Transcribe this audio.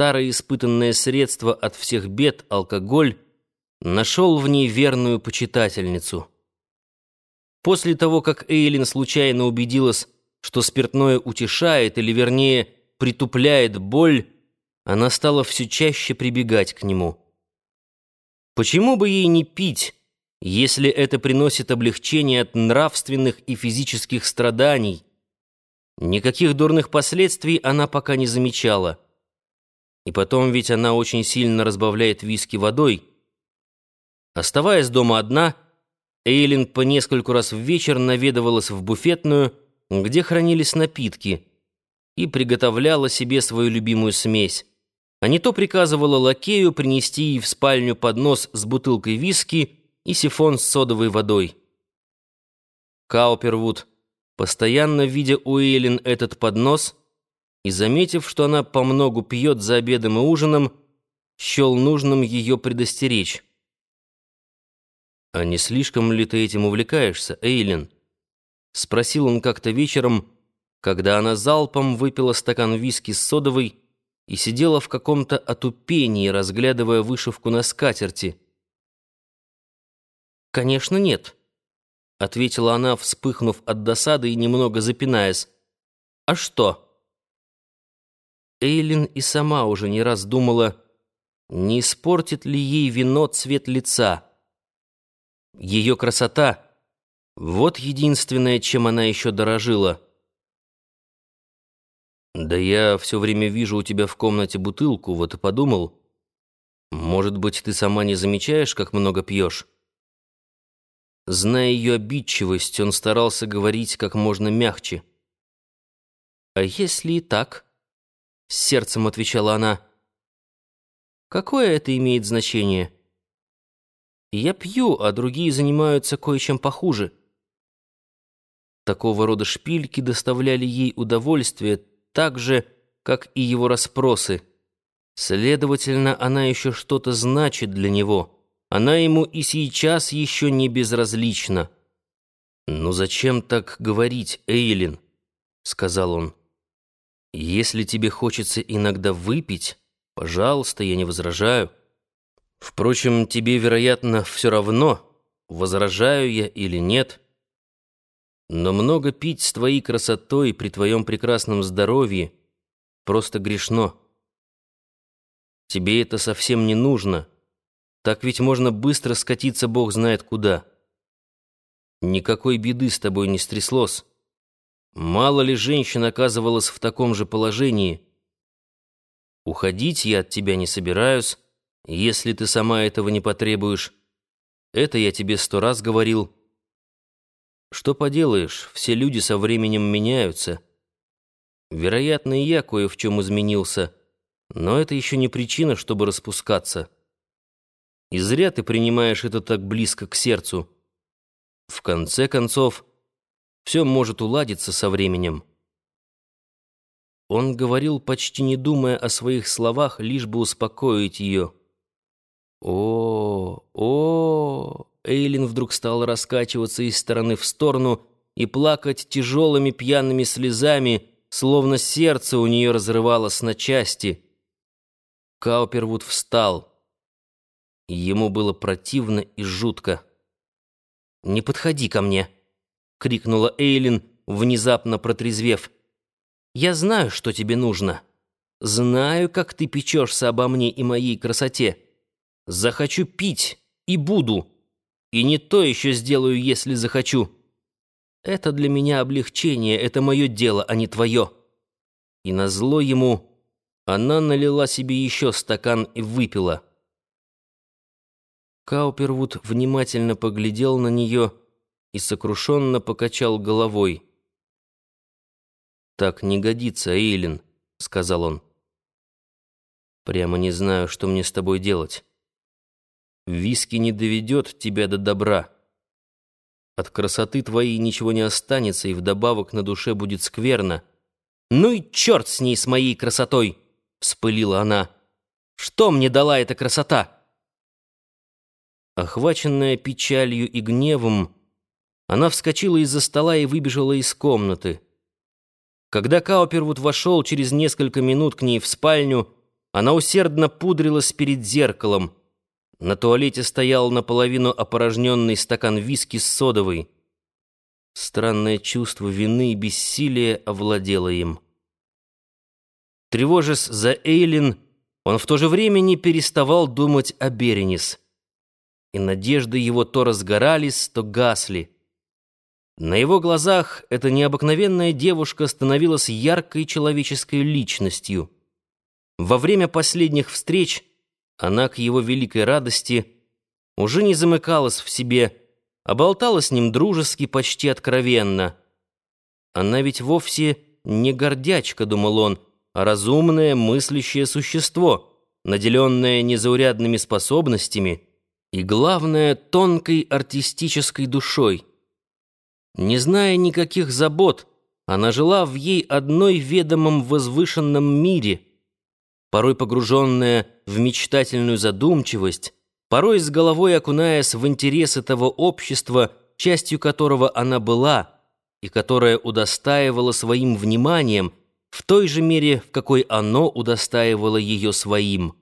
старое испытанное средство от всех бед, алкоголь, нашел в ней верную почитательницу. После того, как Эйлин случайно убедилась, что спиртное утешает, или вернее, притупляет боль, она стала все чаще прибегать к нему. Почему бы ей не пить, если это приносит облегчение от нравственных и физических страданий? Никаких дурных последствий она пока не замечала. И потом ведь она очень сильно разбавляет виски водой. Оставаясь дома одна, Эйлин по нескольку раз в вечер наведывалась в буфетную, где хранились напитки, и приготовляла себе свою любимую смесь. А не то приказывала лакею принести ей в спальню поднос с бутылкой виски и сифон с содовой водой. Каупервуд, постоянно видя у Эйлин этот поднос и заметив, что она помногу пьет за обедом и ужином, счел нужным ее предостеречь. «А не слишком ли ты этим увлекаешься, Эйлин?» — спросил он как-то вечером, когда она залпом выпила стакан виски с содовой и сидела в каком-то отупении, разглядывая вышивку на скатерти. «Конечно, нет», — ответила она, вспыхнув от досады и немного запинаясь. «А что?» Эйлин и сама уже не раз думала, не испортит ли ей вино цвет лица. Ее красота — вот единственное, чем она еще дорожила. «Да я все время вижу у тебя в комнате бутылку, вот и подумал. Может быть, ты сама не замечаешь, как много пьешь?» Зная ее обидчивость, он старался говорить как можно мягче. «А если и так?» — с сердцем отвечала она. «Какое это имеет значение?» Я пью, а другие занимаются кое-чем похуже. Такого рода шпильки доставляли ей удовольствие так же, как и его расспросы. Следовательно, она еще что-то значит для него. Она ему и сейчас еще не безразлична. «Ну зачем так говорить, Эйлин?» — сказал он. «Если тебе хочется иногда выпить, пожалуйста, я не возражаю». Впрочем, тебе, вероятно, все равно, возражаю я или нет. Но много пить с твоей красотой при твоем прекрасном здоровье просто грешно. Тебе это совсем не нужно. Так ведь можно быстро скатиться бог знает куда. Никакой беды с тобой не стряслось. Мало ли женщин оказывалась в таком же положении. Уходить я от тебя не собираюсь, если ты сама этого не потребуешь. Это я тебе сто раз говорил. Что поделаешь, все люди со временем меняются. Вероятно, и я кое в чем изменился, но это еще не причина, чтобы распускаться. И зря ты принимаешь это так близко к сердцу. В конце концов, все может уладиться со временем. Он говорил, почти не думая о своих словах, лишь бы успокоить ее. О, о! Эйлин вдруг стала раскачиваться из стороны в сторону и плакать тяжелыми пьяными слезами, словно сердце у нее разрывалось на части. Каупервуд встал. Ему было противно и жутко. «Не подходи ко мне!» — крикнула Эйлин, внезапно протрезвев. «Я знаю, что тебе нужно. Знаю, как ты печешься обо мне и моей красоте». Захочу пить и буду. И не то еще сделаю, если захочу. Это для меня облегчение, это мое дело, а не твое. И назло ему она налила себе еще стакан и выпила. Каупервуд внимательно поглядел на нее и сокрушенно покачал головой. «Так не годится, Эйлин», — сказал он. «Прямо не знаю, что мне с тобой делать». Виски не доведет тебя до добра. От красоты твоей ничего не останется, и вдобавок на душе будет скверно. «Ну и черт с ней, с моей красотой!» — вспылила она. «Что мне дала эта красота?» Охваченная печалью и гневом, она вскочила из-за стола и выбежала из комнаты. Когда Каупервуд вошел через несколько минут к ней в спальню, она усердно пудрилась перед зеркалом. На туалете стоял наполовину опорожненный стакан виски с содовой. Странное чувство вины и бессилия овладело им. Тревожась за Эйлин, он в то же время не переставал думать о Беренис. И надежды его то разгорались, то гасли. На его глазах эта необыкновенная девушка становилась яркой человеческой личностью. Во время последних встреч она, к его великой радости, уже не замыкалась в себе, а болтала с ним дружески, почти откровенно. Она ведь вовсе не гордячка, думал он, а разумное, мыслящее существо, наделенное незаурядными способностями и, главное, тонкой артистической душой. Не зная никаких забот, она жила в ей одной ведомом возвышенном мире, порой погруженная в мечтательную задумчивость, порой с головой окунаясь в интересы того общества, частью которого она была, и которое удостаивало своим вниманием в той же мере, в какой оно удостаивало ее своим.